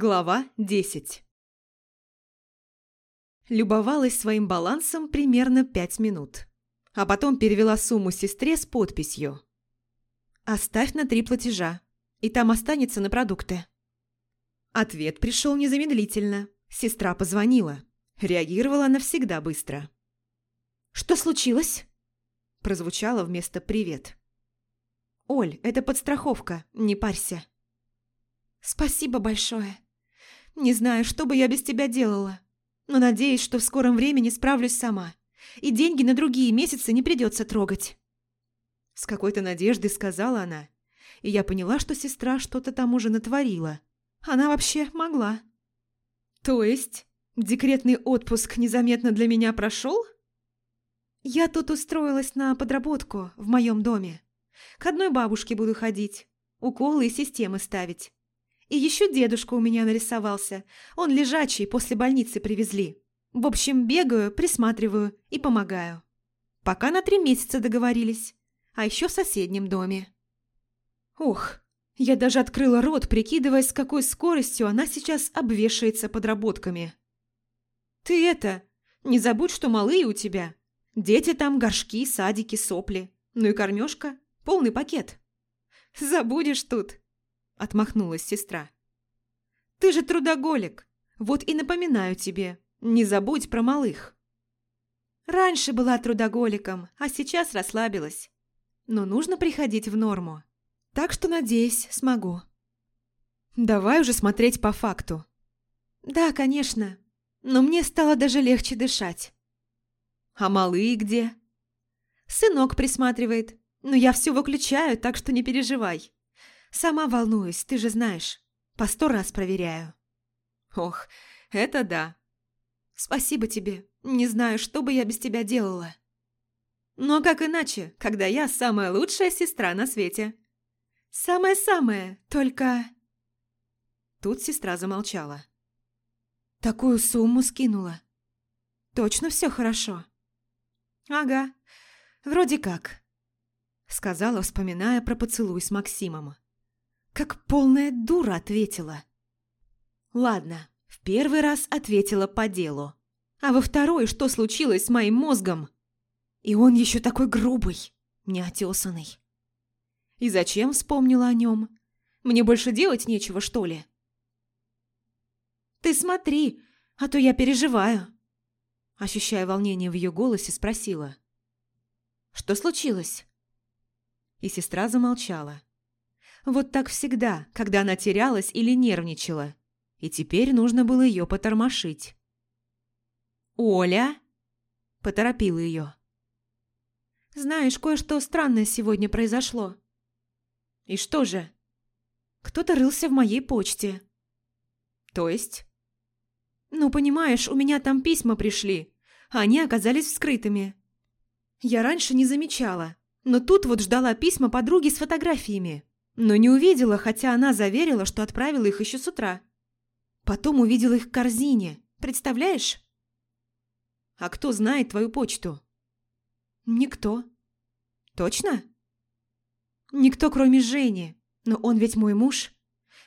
Глава 10 Любовалась своим балансом примерно пять минут, а потом перевела сумму сестре с подписью. «Оставь на три платежа, и там останется на продукты». Ответ пришел незамедлительно. Сестра позвонила. Реагировала она всегда быстро. «Что случилось?» Прозвучало вместо «привет». «Оль, это подстраховка, не парься». «Спасибо большое. Не знаю, что бы я без тебя делала, но надеюсь, что в скором времени справлюсь сама, и деньги на другие месяцы не придется трогать». С какой-то надеждой сказала она, и я поняла, что сестра что-то там уже натворила. Она вообще могла. «То есть декретный отпуск незаметно для меня прошел?» «Я тут устроилась на подработку в моем доме. К одной бабушке буду ходить, уколы и системы ставить. И еще дедушка у меня нарисовался. Он лежачий, после больницы привезли. В общем, бегаю, присматриваю и помогаю. Пока на три месяца договорились. А еще в соседнем доме. Ох, я даже открыла рот, прикидывая, с какой скоростью она сейчас обвешается подработками. Ты это, не забудь, что малые у тебя. Дети там, горшки, садики, сопли. Ну и кормежка, полный пакет. Забудешь тут, Отмахнулась сестра. «Ты же трудоголик. Вот и напоминаю тебе, не забудь про малых». Раньше была трудоголиком, а сейчас расслабилась. Но нужно приходить в норму. Так что, надеюсь, смогу. Давай уже смотреть по факту. Да, конечно. Но мне стало даже легче дышать. А малые где? Сынок присматривает. Но я все выключаю, так что не переживай. Сама волнуюсь, ты же знаешь. По сто раз проверяю. Ох, это да. Спасибо тебе. Не знаю, что бы я без тебя делала. Но как иначе, когда я самая лучшая сестра на свете? Самая-самая, только... Тут сестра замолчала. Такую сумму скинула. Точно все хорошо? Ага, вроде как. Сказала, вспоминая про поцелуй с Максимом. Как полная дура ответила. Ладно, в первый раз ответила по делу. А во второй, что случилось с моим мозгом? И он еще такой грубый, неотесанный. И зачем вспомнила о нем? Мне больше делать нечего, что ли? Ты смотри, а то я переживаю. Ощущая волнение в ее голосе, спросила. Что случилось? И сестра замолчала. Вот так всегда, когда она терялась или нервничала. И теперь нужно было ее потормошить. «Оля!» – поторопила ее. «Знаешь, кое-что странное сегодня произошло». «И что же?» «Кто-то рылся в моей почте». «То есть?» «Ну, понимаешь, у меня там письма пришли, а они оказались вскрытыми. Я раньше не замечала, но тут вот ждала письма подруги с фотографиями. Но не увидела, хотя она заверила, что отправила их еще с утра. Потом увидела их в корзине. Представляешь? А кто знает твою почту? Никто. Точно? Никто, кроме Жени. Но он ведь мой муж.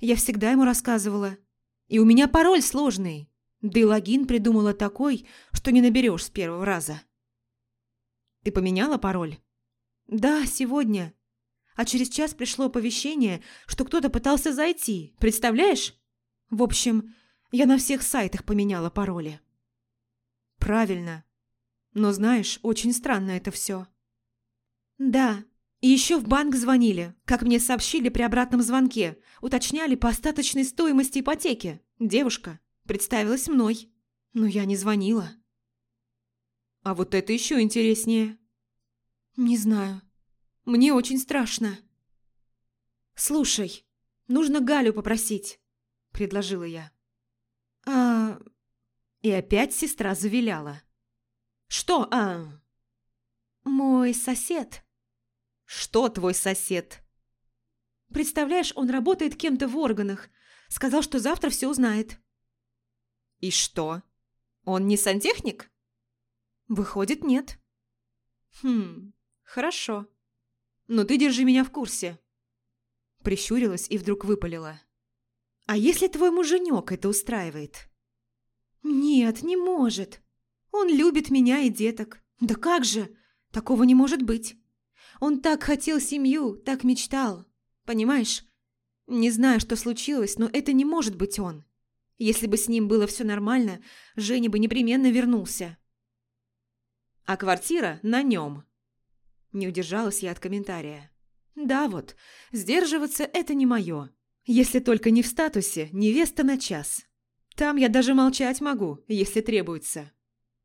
Я всегда ему рассказывала. И у меня пароль сложный. Да и логин придумала такой, что не наберешь с первого раза. Ты поменяла пароль? Да, сегодня а через час пришло оповещение, что кто-то пытался зайти. Представляешь? В общем, я на всех сайтах поменяла пароли. Правильно. Но знаешь, очень странно это все. Да, и еще в банк звонили, как мне сообщили при обратном звонке. Уточняли по остаточной стоимости ипотеки. Девушка представилась мной. Но я не звонила. А вот это еще интереснее. Не знаю. Мне очень страшно. Слушай, нужно Галю попросить, предложила я. А... И опять сестра завиляла. Что, а... Мой сосед. Что твой сосед? Представляешь, он работает кем-то в органах. Сказал, что завтра все узнает. И что? Он не сантехник? Выходит, нет. Хм, хорошо. Но ты держи меня в курсе. Прищурилась и вдруг выпалила. А если твой муженек это устраивает? Нет, не может. Он любит меня и деток. Да как же? Такого не может быть. Он так хотел семью, так мечтал. Понимаешь? Не знаю, что случилось, но это не может быть он. Если бы с ним было все нормально, Женя бы непременно вернулся. А квартира на нем. Не удержалась я от комментария. Да вот, сдерживаться это не мое. Если только не в статусе «невеста на час». Там я даже молчать могу, если требуется.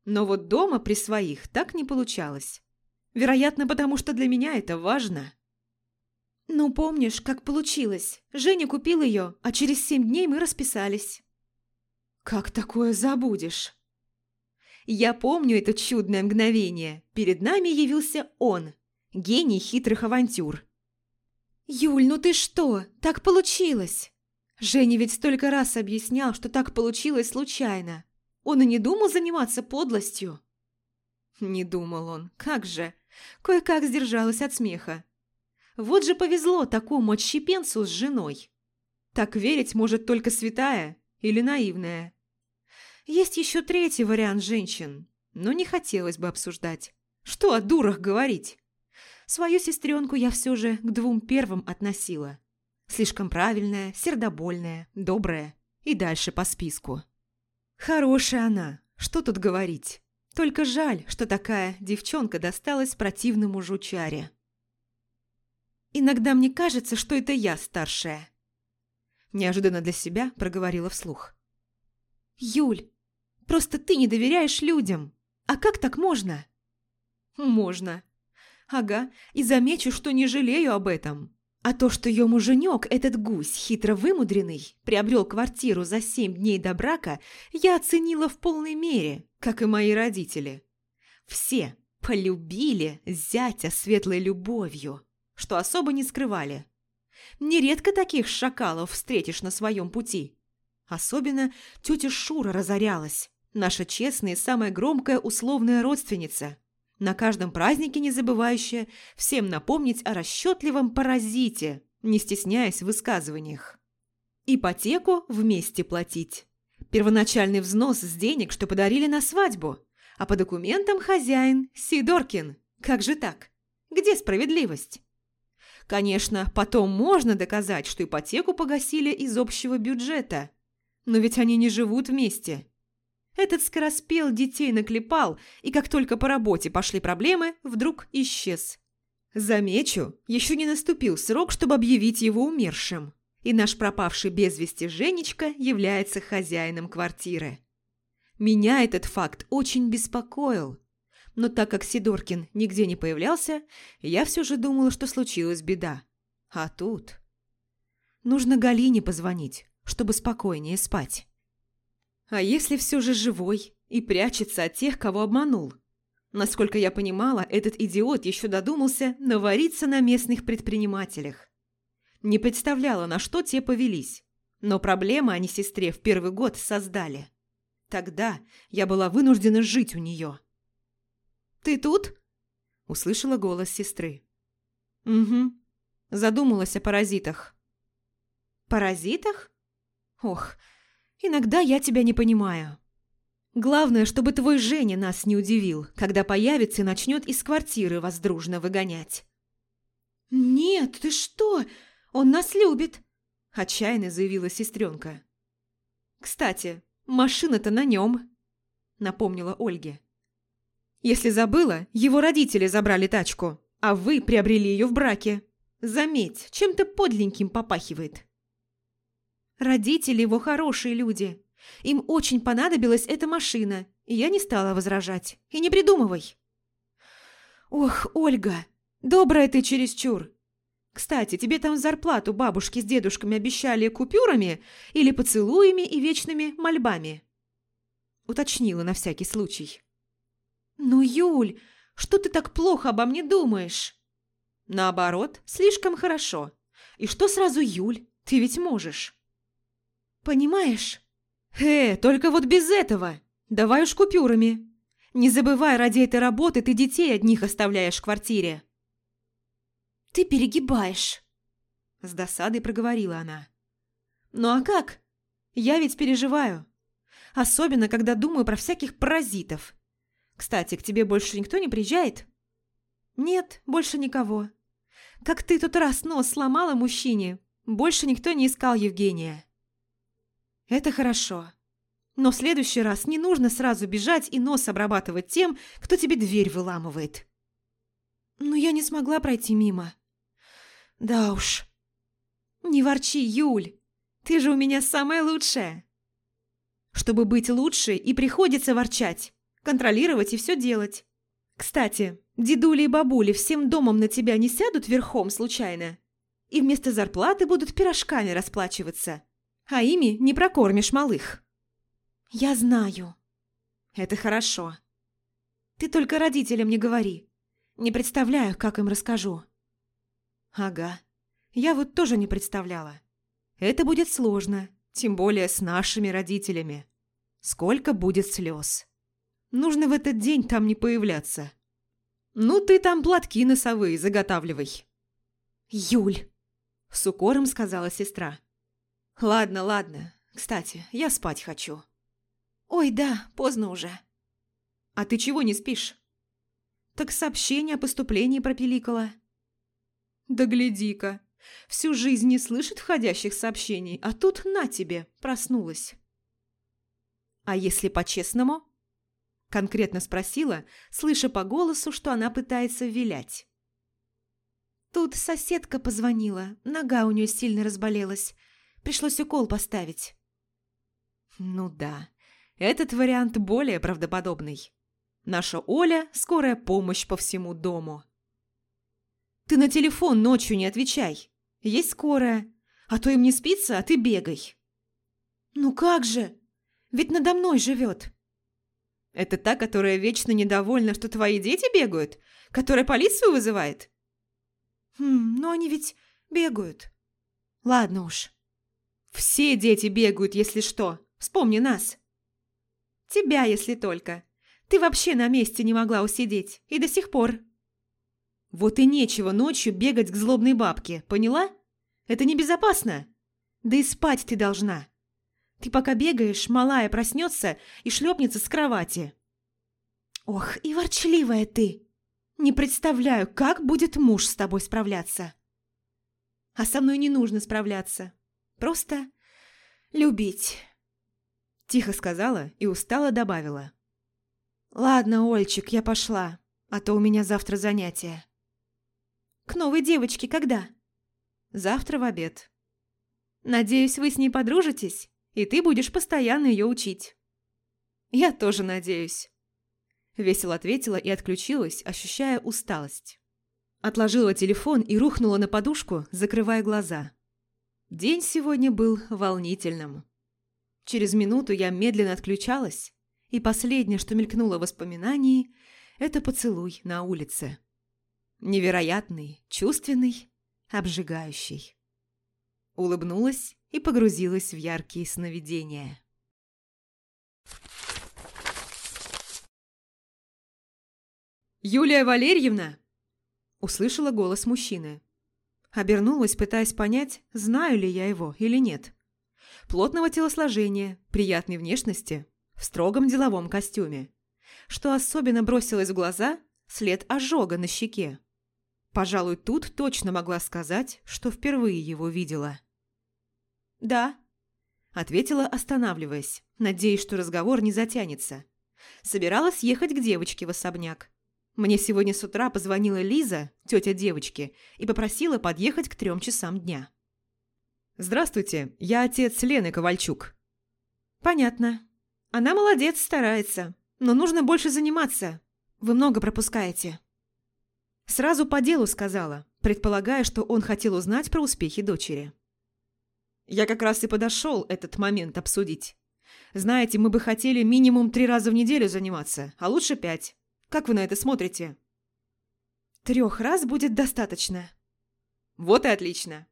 Но вот дома при своих так не получалось. Вероятно, потому что для меня это важно. Ну, помнишь, как получилось? Женя купил ее, а через семь дней мы расписались. Как такое забудешь? Я помню это чудное мгновение. Перед нами явился он, гений хитрых авантюр. «Юль, ну ты что? Так получилось!» Женя ведь столько раз объяснял, что так получилось случайно. Он и не думал заниматься подлостью. Не думал он, как же. Кое-как сдержалась от смеха. Вот же повезло такому отщепенцу с женой. Так верить может только святая или наивная. Есть еще третий вариант женщин, но не хотелось бы обсуждать. Что о дурах говорить? Свою сестренку я все же к двум первым относила. Слишком правильная, сердобольная, добрая и дальше по списку. Хорошая она, что тут говорить. Только жаль, что такая девчонка досталась противному жучаре. Иногда мне кажется, что это я старшая. Неожиданно для себя проговорила вслух. «Юль, просто ты не доверяешь людям. А как так можно?» «Можно», Ага, и замечу, что не жалею об этом. А то, что ее муженек, этот гусь, хитро вымудренный, приобрел квартиру за семь дней до брака, я оценила в полной мере, как и мои родители. Все полюбили зятя светлой любовью, что особо не скрывали. Нередко таких шакалов встретишь на своем пути. Особенно тетя Шура разорялась, наша честная и самая громкая условная родственница – на каждом празднике не забывающая всем напомнить о расчетливом паразите, не стесняясь в высказываниях. Ипотеку вместе платить. Первоначальный взнос с денег, что подарили на свадьбу. А по документам хозяин Сидоркин. Как же так? Где справедливость? Конечно, потом можно доказать, что ипотеку погасили из общего бюджета. Но ведь они не живут вместе. Этот скороспел детей наклепал, и как только по работе пошли проблемы, вдруг исчез. Замечу, еще не наступил срок, чтобы объявить его умершим. И наш пропавший без вести Женечка является хозяином квартиры. Меня этот факт очень беспокоил. Но так как Сидоркин нигде не появлялся, я все же думала, что случилась беда. А тут... Нужно Галине позвонить, чтобы спокойнее спать. А если все же живой и прячется от тех, кого обманул? Насколько я понимала, этот идиот еще додумался навариться на местных предпринимателях. Не представляла, на что те повелись. Но проблемы они сестре в первый год создали. Тогда я была вынуждена жить у нее. «Ты тут?» – услышала голос сестры. «Угу». Задумалась о паразитах. «Паразитах? Ох, Иногда я тебя не понимаю. Главное, чтобы твой Женя нас не удивил, когда появится и начнет из квартиры вас дружно выгонять». «Нет, ты что? Он нас любит!» – отчаянно заявила сестренка. «Кстати, машина-то на нем», – напомнила Ольге. «Если забыла, его родители забрали тачку, а вы приобрели ее в браке. Заметь, чем-то подленьким попахивает». Родители его хорошие люди. Им очень понадобилась эта машина, и я не стала возражать. И не придумывай. Ох, Ольга, добрая ты чересчур. Кстати, тебе там зарплату бабушки с дедушками обещали купюрами или поцелуями и вечными мольбами? Уточнила на всякий случай. Ну, Юль, что ты так плохо обо мне думаешь? Наоборот, слишком хорошо. И что сразу Юль? Ты ведь можешь. «Понимаешь?» «Э, только вот без этого! Давай уж купюрами! Не забывай, ради этой работы ты детей одних оставляешь в квартире!» «Ты перегибаешь!» С досадой проговорила она. Ну а как? Я ведь переживаю. Особенно, когда думаю про всяких паразитов. Кстати, к тебе больше никто не приезжает? Нет, больше никого. Как ты тот раз нос сломала мужчине, больше никто не искал Евгения. Это хорошо. Но в следующий раз не нужно сразу бежать и нос обрабатывать тем, кто тебе дверь выламывает. Но я не смогла пройти мимо. Да уж. Не ворчи, Юль. Ты же у меня самая лучшая. Чтобы быть лучше, и приходится ворчать, контролировать и все делать. Кстати, дедули и бабули всем домом на тебя не сядут верхом случайно? И вместо зарплаты будут пирожками расплачиваться. А ими не прокормишь малых. Я знаю. Это хорошо. Ты только родителям не говори. Не представляю, как им расскажу. Ага. Я вот тоже не представляла. Это будет сложно, тем более с нашими родителями. Сколько будет слез. Нужно в этот день там не появляться. Ну, ты там платки носовые заготавливай. Юль, с укором сказала сестра. Ладно, ладно. Кстати, я спать хочу. Ой, да, поздно уже. А ты чего не спишь? Так сообщение о поступлении пропиликала. Да гляди-ка, всю жизнь не слышит входящих сообщений, а тут на тебе, проснулась. А если по-честному? Конкретно спросила, слыша по голосу, что она пытается вилять. Тут соседка позвонила, нога у нее сильно разболелась. Пришлось укол поставить. Ну да, этот вариант более правдоподобный. Наша Оля – скорая помощь по всему дому. Ты на телефон ночью не отвечай. Есть скорая. А то им не спится, а ты бегай. Ну как же? Ведь надо мной живет. Это та, которая вечно недовольна, что твои дети бегают? Которая полицию вызывает? Хм, но они ведь бегают. Ладно уж. Все дети бегают, если что. Вспомни нас. Тебя, если только. Ты вообще на месте не могла усидеть. И до сих пор. Вот и нечего ночью бегать к злобной бабке, поняла? Это небезопасно. Да и спать ты должна. Ты пока бегаешь, малая проснется и шлепнется с кровати. Ох, и ворчливая ты. Не представляю, как будет муж с тобой справляться. А со мной не нужно справляться. Просто любить. Тихо сказала и устало добавила. «Ладно, Ольчик, я пошла, а то у меня завтра занятие». «К новой девочке когда?» «Завтра в обед». «Надеюсь, вы с ней подружитесь, и ты будешь постоянно ее учить». «Я тоже надеюсь». Весело ответила и отключилась, ощущая усталость. Отложила телефон и рухнула на подушку, закрывая глаза. День сегодня был волнительным. Через минуту я медленно отключалась, и последнее, что мелькнуло в воспоминании, это поцелуй на улице. Невероятный, чувственный, обжигающий. Улыбнулась и погрузилась в яркие сновидения. «Юлия Валерьевна!» Услышала голос мужчины. Обернулась, пытаясь понять, знаю ли я его или нет. Плотного телосложения, приятной внешности, в строгом деловом костюме. Что особенно бросилось в глаза – след ожога на щеке. Пожалуй, тут точно могла сказать, что впервые его видела. «Да», – ответила, останавливаясь, надеясь, что разговор не затянется. Собиралась ехать к девочке в особняк. Мне сегодня с утра позвонила Лиза, тетя девочки, и попросила подъехать к трем часам дня. «Здравствуйте, я отец Лены Ковальчук». «Понятно. Она молодец, старается. Но нужно больше заниматься. Вы много пропускаете. Сразу по делу сказала, предполагая, что он хотел узнать про успехи дочери. Я как раз и подошел этот момент обсудить. Знаете, мы бы хотели минимум три раза в неделю заниматься, а лучше пять. Как вы на это смотрите? Трех раз будет достаточно. Вот и отлично.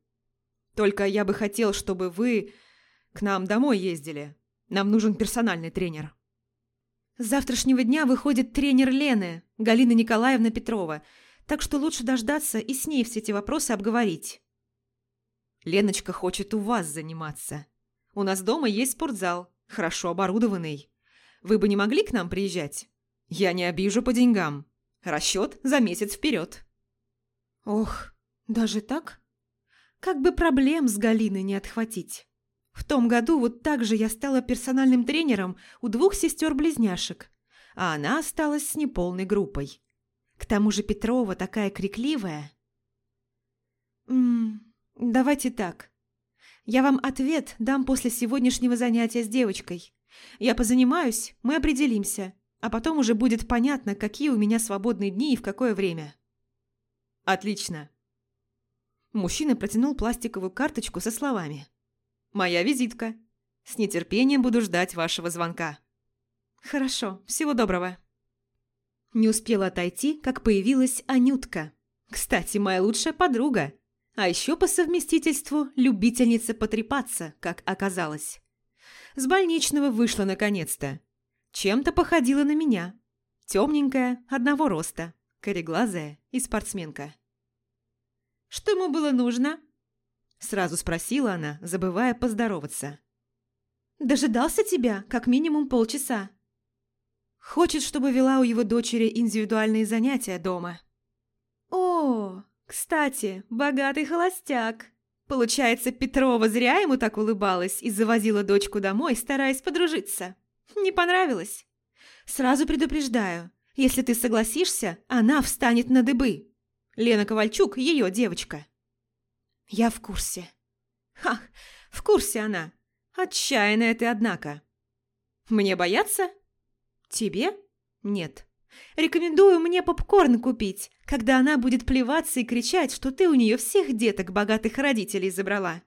Только я бы хотел, чтобы вы к нам домой ездили. Нам нужен персональный тренер. С завтрашнего дня выходит тренер Лены, Галина Николаевна Петрова, так что лучше дождаться и с ней все эти вопросы обговорить. Леночка хочет у вас заниматься. У нас дома есть спортзал, хорошо оборудованный. Вы бы не могли к нам приезжать? Я не обижу по деньгам. Расчет за месяц вперед. Ох, даже так? Как бы проблем с Галиной не отхватить. В том году вот так же я стала персональным тренером у двух сестер-близняшек, а она осталась с неполной группой. К тому же Петрова такая крикливая. «М -м, давайте так. Я вам ответ дам после сегодняшнего занятия с девочкой. Я позанимаюсь, мы определимся, а потом уже будет понятно, какие у меня свободные дни и в какое время». «Отлично». Мужчина протянул пластиковую карточку со словами. Моя визитка. С нетерпением буду ждать вашего звонка. Хорошо, всего доброго. Не успела отойти, как появилась Анютка. Кстати, моя лучшая подруга. А еще по совместительству любительница потрепаться, как оказалось. С больничного вышла наконец-то. Чем-то походила на меня. Темненькая, одного роста, кореглазая и спортсменка. «Что ему было нужно?» Сразу спросила она, забывая поздороваться. «Дожидался тебя как минимум полчаса. Хочет, чтобы вела у его дочери индивидуальные занятия дома». «О, кстати, богатый холостяк!» Получается, Петрова зря ему так улыбалась и завозила дочку домой, стараясь подружиться. Не понравилось? Сразу предупреждаю, если ты согласишься, она встанет на дыбы. Лена Ковальчук – ее девочка. Я в курсе. Ха, в курсе она. Отчаянная ты, однако. Мне бояться? Тебе? Нет. Рекомендую мне попкорн купить, когда она будет плеваться и кричать, что ты у нее всех деток богатых родителей забрала.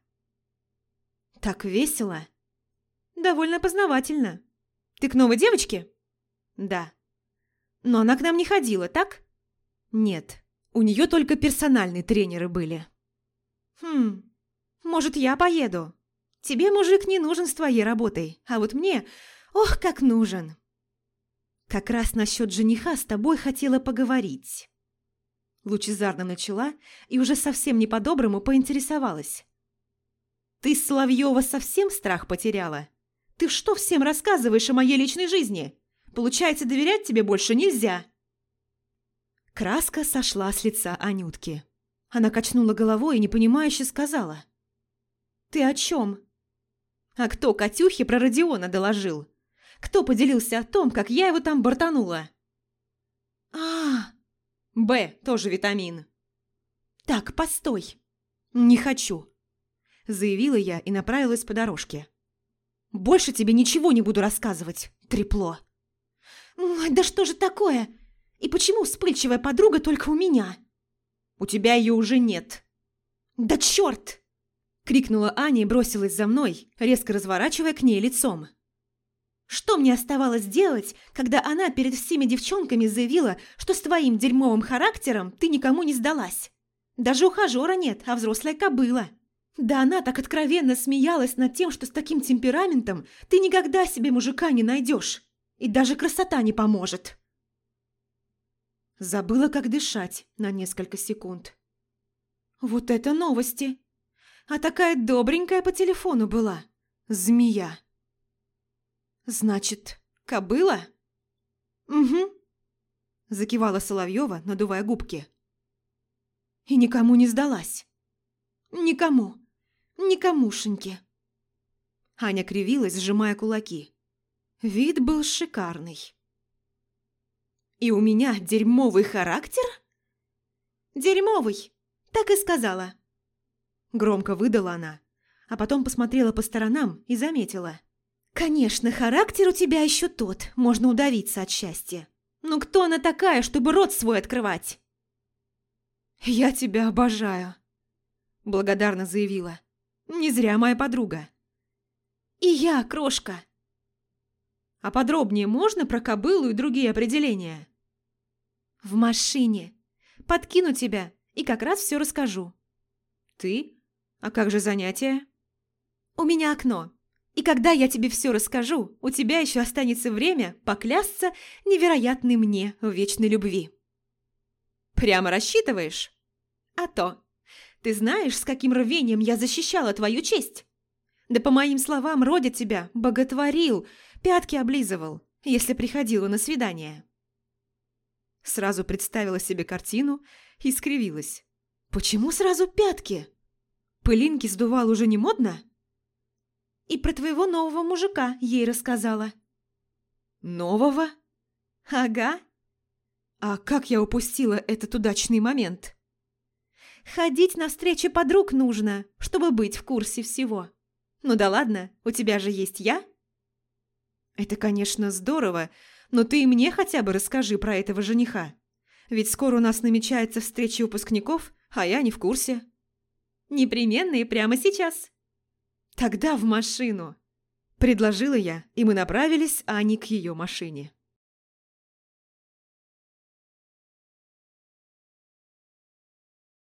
Так весело. Довольно познавательно. Ты к новой девочке? Да. Но она к нам не ходила, так? Нет. У нее только персональные тренеры были. «Хм, может, я поеду? Тебе мужик не нужен с твоей работой, а вот мне, ох, как нужен!» «Как раз насчет жениха с тобой хотела поговорить». Лучезарно начала и уже совсем не по-доброму поинтересовалась. «Ты, Соловьева, совсем страх потеряла? Ты что всем рассказываешь о моей личной жизни? Получается, доверять тебе больше нельзя?» Краска сошла с лица Анютки. Она качнула головой и непонимающе сказала. «Ты о чем?» «А кто Катюхе про Родиона доложил? Кто поделился о том, как я его там бортанула?» а «Б, тоже витамин». «Так, постой. Не хочу», – заявила я и направилась по дорожке. «Больше тебе ничего не буду рассказывать, трепло». «Да что же такое? И почему вспыльчивая подруга только у меня?» У тебя ее уже нет». «Да черт!» – крикнула Аня и бросилась за мной, резко разворачивая к ней лицом. «Что мне оставалось делать, когда она перед всеми девчонками заявила, что с твоим дерьмовым характером ты никому не сдалась? Даже ухажера нет, а взрослая кобыла. Да она так откровенно смеялась над тем, что с таким темпераментом ты никогда себе мужика не найдешь, и даже красота не поможет». Забыла, как дышать на несколько секунд. Вот это новости! А такая добренькая по телефону была. Змея. Значит, кобыла? Угу. Закивала Соловьева, надувая губки. И никому не сдалась. Никому. Никомушеньки. Аня кривилась, сжимая кулаки. Вид был шикарный. И у меня дерьмовый характер? Дерьмовый, так и сказала. Громко выдала она, а потом посмотрела по сторонам и заметила. Конечно, характер у тебя еще тот, можно удавиться от счастья. Но кто она такая, чтобы рот свой открывать? Я тебя обожаю, благодарно заявила. Не зря моя подруга. И я, крошка. А подробнее можно про кобылу и другие определения? В машине. Подкину тебя и как раз все расскажу. Ты? А как же занятия? У меня окно. И когда я тебе все расскажу, у тебя еще останется время поклясться невероятной мне в вечной любви. Прямо рассчитываешь? А то. Ты знаешь, с каким рвением я защищала твою честь? Да по моим словам, Родя тебя боготворил, пятки облизывал, если приходила на свидание. Сразу представила себе картину и скривилась. Почему сразу пятки? Пылинки сдувал уже не модно? И про твоего нового мужика ей рассказала. Нового? Ага. А как я упустила этот удачный момент? Ходить на встречи подруг нужно, чтобы быть в курсе всего. Ну да ладно, у тебя же есть я. Это, конечно, здорово, но ты и мне хотя бы расскажи про этого жениха. Ведь скоро у нас намечается встреча выпускников, а я не в курсе. Непременно и прямо сейчас. Тогда в машину. Предложила я, и мы направились, а к ее машине.